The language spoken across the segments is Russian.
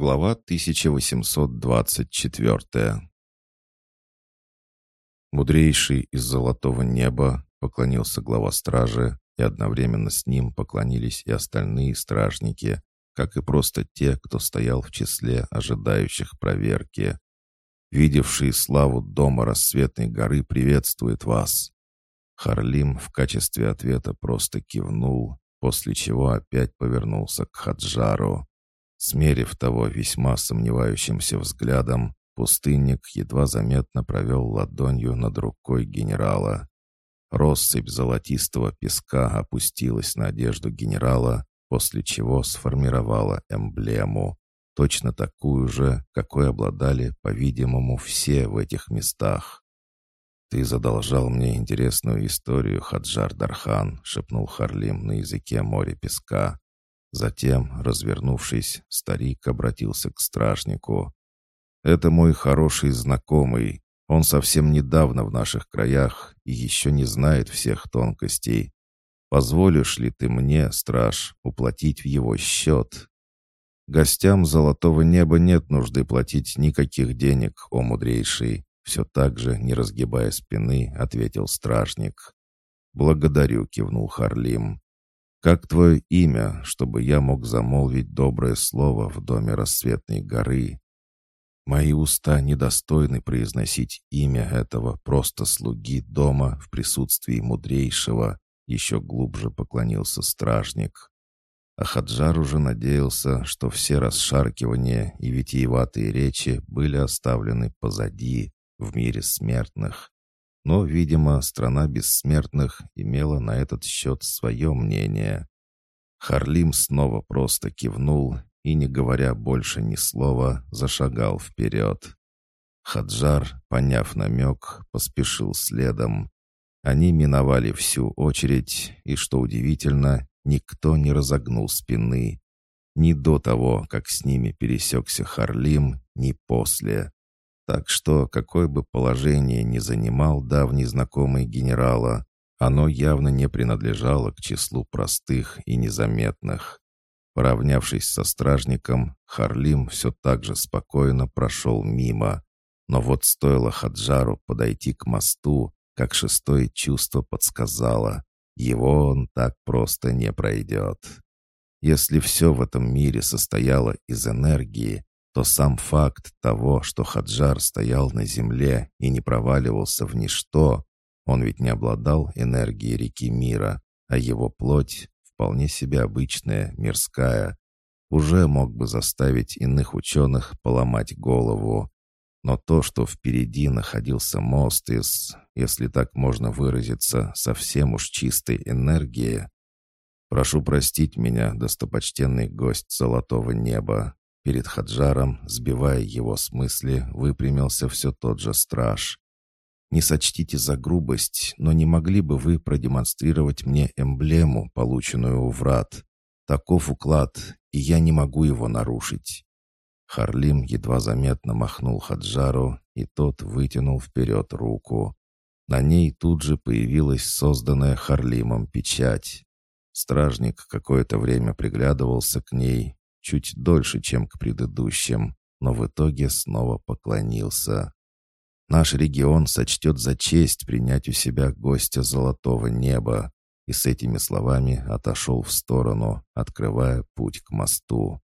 Глава 1824 Мудрейший из золотого неба поклонился глава стражи, и одновременно с ним поклонились и остальные стражники, как и просто те, кто стоял в числе ожидающих проверки. «Видевший славу дома рассветной горы приветствует вас!» Харлим в качестве ответа просто кивнул, после чего опять повернулся к Хаджару. Смерив того весьма сомневающимся взглядом, пустынник едва заметно провел ладонью над рукой генерала. Россыпь золотистого песка опустилась на одежду генерала, после чего сформировала эмблему, точно такую же, какой обладали, по-видимому, все в этих местах. «Ты задолжал мне интересную историю, Хаджар Дархан», — шепнул Харлим на языке моря песка. Затем, развернувшись, старик обратился к стражнику. «Это мой хороший знакомый. Он совсем недавно в наших краях и еще не знает всех тонкостей. Позволишь ли ты мне, страж, уплатить в его счет?» «Гостям золотого неба нет нужды платить никаких денег, о мудрейший», все так же, не разгибая спины, ответил стражник. «Благодарю», — кивнул Харлим. Как твое имя, чтобы я мог замолвить доброе слово в доме рассветной горы? Мои уста недостойны произносить имя этого просто слуги дома в присутствии мудрейшего, еще глубже поклонился стражник. А Хаджар уже надеялся, что все расшаркивания и витиеватые речи были оставлены позади, в мире смертных, но, видимо, страна бессмертных имела на этот счет свое мнение. Харлим снова просто кивнул и, не говоря больше ни слова, зашагал вперед. Хаджар, поняв намек, поспешил следом. Они миновали всю очередь, и, что удивительно, никто не разогнул спины. Ни до того, как с ними пересекся Харлим, ни после. Так что, какое бы положение ни занимал давний знакомый генерала, оно явно не принадлежало к числу простых и незаметных. Поравнявшись со стражником, Харлим все так же спокойно прошел мимо. Но вот стоило Хаджару подойти к мосту, как шестое чувство подсказало, его он так просто не пройдет. Если все в этом мире состояло из энергии, то сам факт того, что Хаджар стоял на земле и не проваливался в ничто, он ведь не обладал энергией реки мира, а его плоть, вполне себе обычная, мирская, уже мог бы заставить иных ученых поломать голову. Но то, что впереди находился мост из, если так можно выразиться, совсем уж чистой энергии, «Прошу простить меня, достопочтенный гость золотого неба», Перед Хаджаром, сбивая его с мысли, выпрямился все тот же страж. «Не сочтите за грубость, но не могли бы вы продемонстрировать мне эмблему, полученную у врат? Таков уклад, и я не могу его нарушить». Харлим едва заметно махнул Хаджару, и тот вытянул вперед руку. На ней тут же появилась созданная Харлимом печать. Стражник какое-то время приглядывался к ней, чуть дольше, чем к предыдущим, но в итоге снова поклонился. Наш регион сочтет за честь принять у себя гостя золотого неба, и с этими словами отошел в сторону, открывая путь к мосту.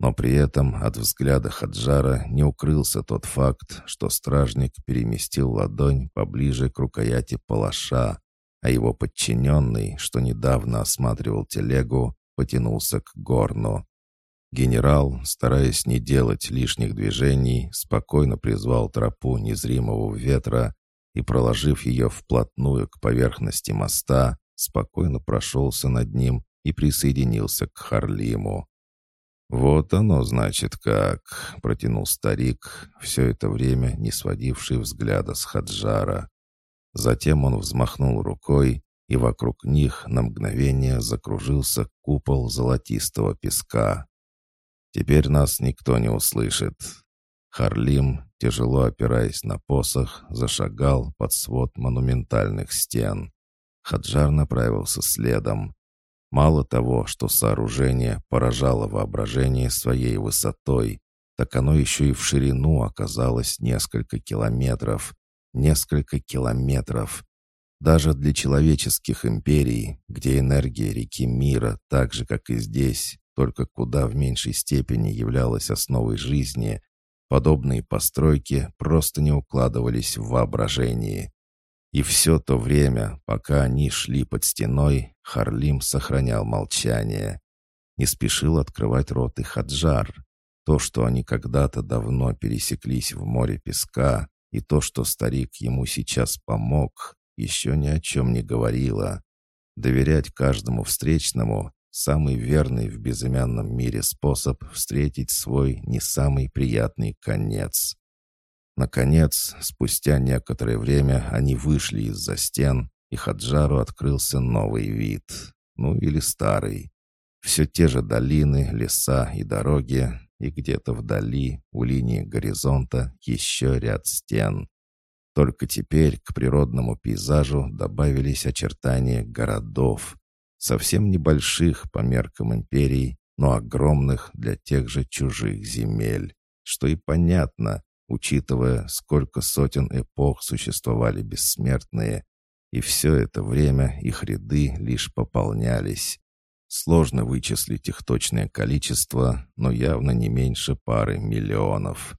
Но при этом от взгляда Хаджара не укрылся тот факт, что стражник переместил ладонь поближе к рукояти палаша, а его подчиненный, что недавно осматривал телегу, потянулся к горну. Генерал, стараясь не делать лишних движений, спокойно призвал тропу незримого ветра и, проложив ее вплотную к поверхности моста, спокойно прошелся над ним и присоединился к Харлиму. «Вот оно, значит, как!» — протянул старик, все это время не сводивший взгляда с Хаджара. Затем он взмахнул рукой, и вокруг них на мгновение закружился купол золотистого песка. Теперь нас никто не услышит. Харлим, тяжело опираясь на посох, зашагал под свод монументальных стен. Хаджар направился следом. Мало того, что сооружение поражало воображение своей высотой, так оно еще и в ширину оказалось несколько километров. Несколько километров. Даже для человеческих империй, где энергия реки мира, так же, как и здесь, только куда в меньшей степени являлась основой жизни, подобные постройки просто не укладывались в воображении. И все то время, пока они шли под стеной, Харлим сохранял молчание. Не спешил открывать рот и Хаджар. То, что они когда-то давно пересеклись в море песка, и то, что старик ему сейчас помог, еще ни о чем не говорило. Доверять каждому встречному — самый верный в безымянном мире способ встретить свой не самый приятный конец. Наконец, спустя некоторое время они вышли из-за стен, и Хаджару открылся новый вид. Ну или старый. Все те же долины, леса и дороги, и где-то вдали, у линии горизонта, еще ряд стен. Только теперь к природному пейзажу добавились очертания городов, совсем небольших по меркам империй, но огромных для тех же чужих земель, что и понятно, учитывая, сколько сотен эпох существовали бессмертные, и все это время их ряды лишь пополнялись. Сложно вычислить их точное количество, но явно не меньше пары миллионов.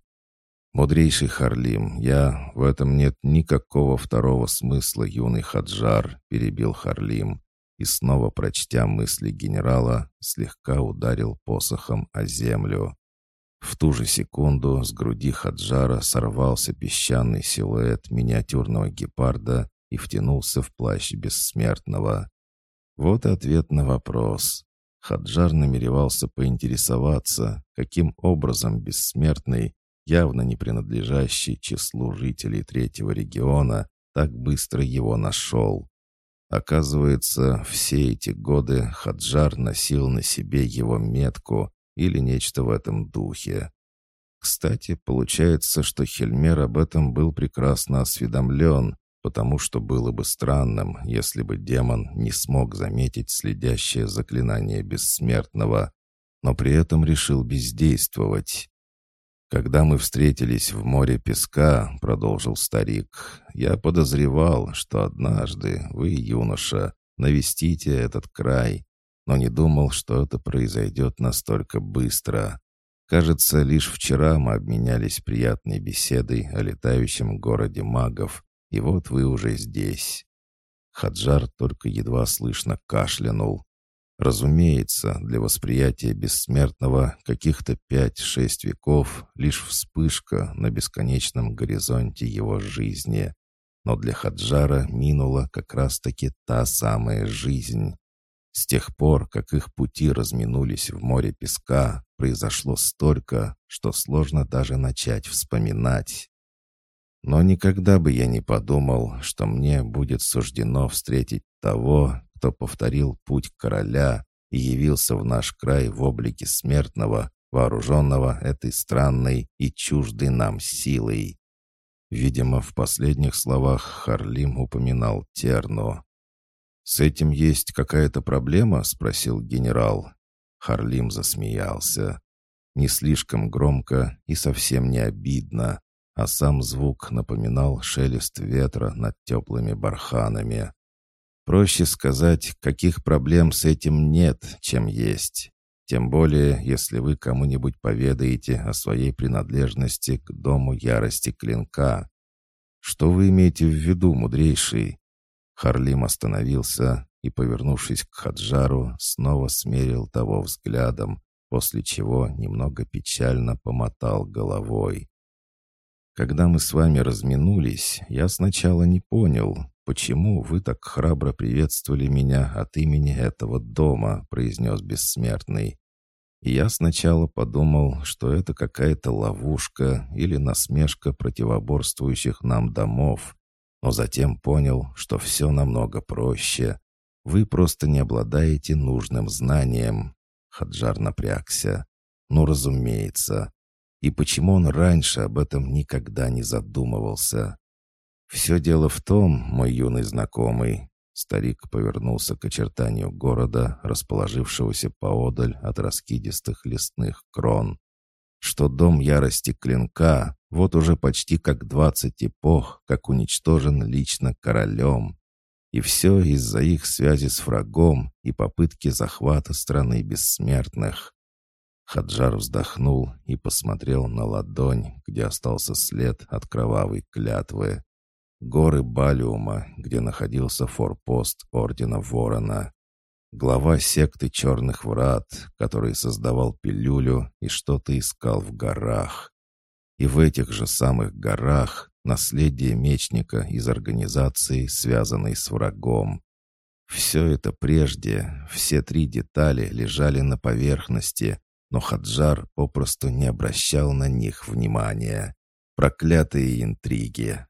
«Мудрейший Харлим, я... В этом нет никакого второго смысла, юный Хаджар», — перебил Харлим, и снова, прочтя мысли генерала, слегка ударил посохом о землю. В ту же секунду с груди Хаджара сорвался песчаный силуэт миниатюрного гепарда и втянулся в плащ бессмертного. Вот и ответ на вопрос. Хаджар намеревался поинтересоваться, каким образом бессмертный, явно не принадлежащий числу жителей третьего региона, так быстро его нашел. Оказывается, все эти годы Хаджар носил на себе его метку, или нечто в этом духе. Кстати, получается, что Хельмер об этом был прекрасно осведомлен, потому что было бы странным, если бы демон не смог заметить следящее заклинание бессмертного, но при этом решил бездействовать. «Когда мы встретились в море песка», — продолжил старик, — «я подозревал, что однажды вы, юноша, навестите этот край, но не думал, что это произойдет настолько быстро. Кажется, лишь вчера мы обменялись приятной беседой о летающем городе магов, и вот вы уже здесь». Хаджар только едва слышно кашлянул. Разумеется, для восприятия бессмертного каких-то пять-шесть веков лишь вспышка на бесконечном горизонте его жизни. Но для Хаджара минула как раз-таки та самая жизнь. С тех пор, как их пути разминулись в море песка, произошло столько, что сложно даже начать вспоминать. Но никогда бы я не подумал, что мне будет суждено встретить того, кто повторил путь короля и явился в наш край в облике смертного, вооруженного этой странной и чуждой нам силой. Видимо, в последних словах Харлим упоминал Терну. «С этим есть какая-то проблема?» — спросил генерал. Харлим засмеялся. Не слишком громко и совсем не обидно, а сам звук напоминал шелест ветра над теплыми барханами. Проще сказать, каких проблем с этим нет, чем есть. Тем более, если вы кому-нибудь поведаете о своей принадлежности к дому ярости клинка. Что вы имеете в виду, мудрейший? Харлим остановился и, повернувшись к Хаджару, снова смерил того взглядом, после чего немного печально помотал головой. «Когда мы с вами разминулись, я сначала не понял, почему вы так храбро приветствовали меня от имени этого дома», произнес Бессмертный. Я сначала подумал, что это какая-то ловушка или насмешка противоборствующих нам домов, но затем понял, что все намного проще. Вы просто не обладаете нужным знанием. Хаджар напрягся. Ну, разумеется. И почему он раньше об этом никогда не задумывался? Все дело в том, мой юный знакомый, Старик повернулся к очертанию города, расположившегося поодаль от раскидистых лесных крон. Что дом ярости клинка вот уже почти как двадцать эпох, как уничтожен лично королем. И все из-за их связи с врагом и попытки захвата страны бессмертных. Хаджар вздохнул и посмотрел на ладонь, где остался след от кровавой клятвы. Горы Балиума, где находился форпост Ордена Ворона. Глава секты Черных Врат, который создавал пилюлю и что-то искал в горах. И в этих же самых горах наследие мечника из организации, связанной с врагом. Все это прежде, все три детали лежали на поверхности, но Хаджар попросту не обращал на них внимания. Проклятые интриги.